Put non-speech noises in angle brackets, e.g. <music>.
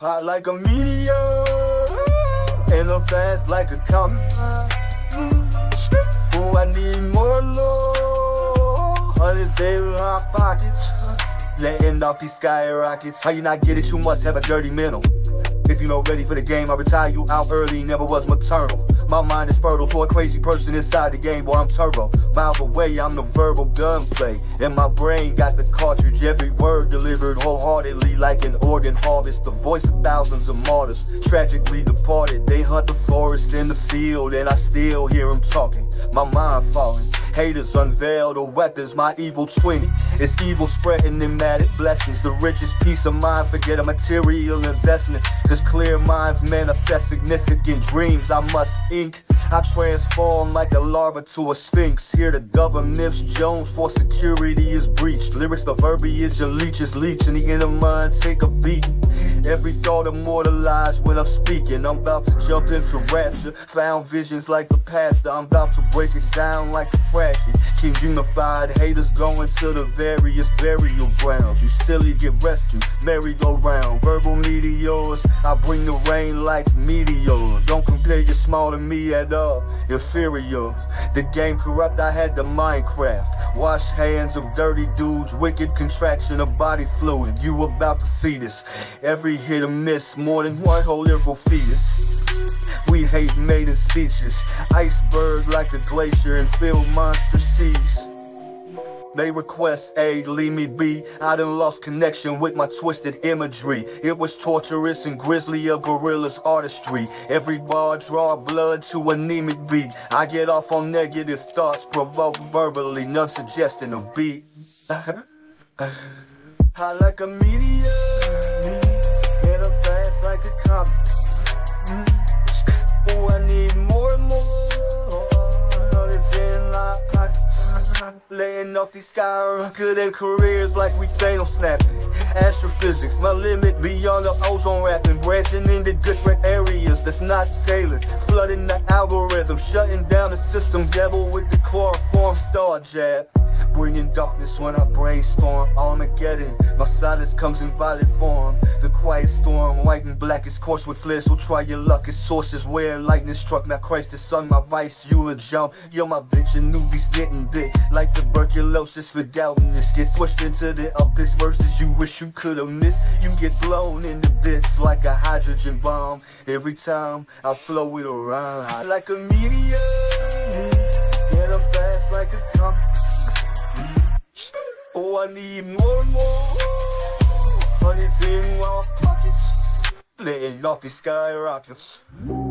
Hot like a meteor, and I'm fast like a comet. Oh, I need more love. Hundred days in my pockets. Letting off these skyrockets. How you not get it? You must have a dirty mental. If you not ready for the game, I retire you out early, never was maternal. My mind is fertile for a crazy person inside the game, boy, I'm turbo. Miles away, I'm the verbal gunplay. And my brain got the cartridge, every word delivered wholeheartedly like an organ harvest. The voice of thousands of martyrs, tragically departed. They hunt the forest in the field, and I still hear them talking. My mind falling. Haters unveil the weapons, my evil 20. It's evil spreading pneumatic blessings. The richest peace of mind, forget a material investment. Cause clear minds manifest significant dreams. I must ink. I transform like a larva to a sphinx. Here the government's Jones for security is breached. Lyrics, the verbiage, and leeches leech, and the inner mind take a beat. Every thought immortalized when I'm speaking. I'm about to jump into rapture. Found visions like the pastor. I'm about to break it down like a fraction. King unified haters going to the various burial grounds. You silly get rescued, merry go round. Verbal meteors, I bring the rain like meteors. Don't compare small to me at all. Inferior. The game corrupt, I had the Minecraft. Wash hands of dirty dudes, wicked contraction of body fluid. You about to see this. Every hit or miss, more than one whole lyrical fetus. We hate maiden speeches. Iceberg like a glacier and fill monster seas. They request aid, leave me be. I done lost connection with my twisted imagery. It was torturous and grisly, a gorilla's artistry. Every bar draw blood to anemic beat. I get off on negative thoughts, provoke verbally, none suggesting a beat. <laughs> I like a meteor, and I'm fast like a comet. Off these skyrocket and careers like we Thanos snapping. Astrophysics, my limit beyond the ozone wrapping. Branching into different areas that's not tailored. Flooding the algorithm, shutting down the system. Devil with the chloroform star jab. Bringing darkness when I brainstorm Armageddon, my silence comes in violent form quiet storm, white and black is coarse with flares So try your luck, its sources where lightning struck. Now Christ the sun, my vice, you a jump. Yo my bitch, and newbies getting bit. Like tuberculosis for doubting this Get switched into the abyss verses you wish you could've missed. You get blown in the bits like a hydrogen bomb. Every time I flow it around Like a meteor, and I'm fast like a comet Oh, I need more and more. Honey's in my pockets, laying off skyrockets.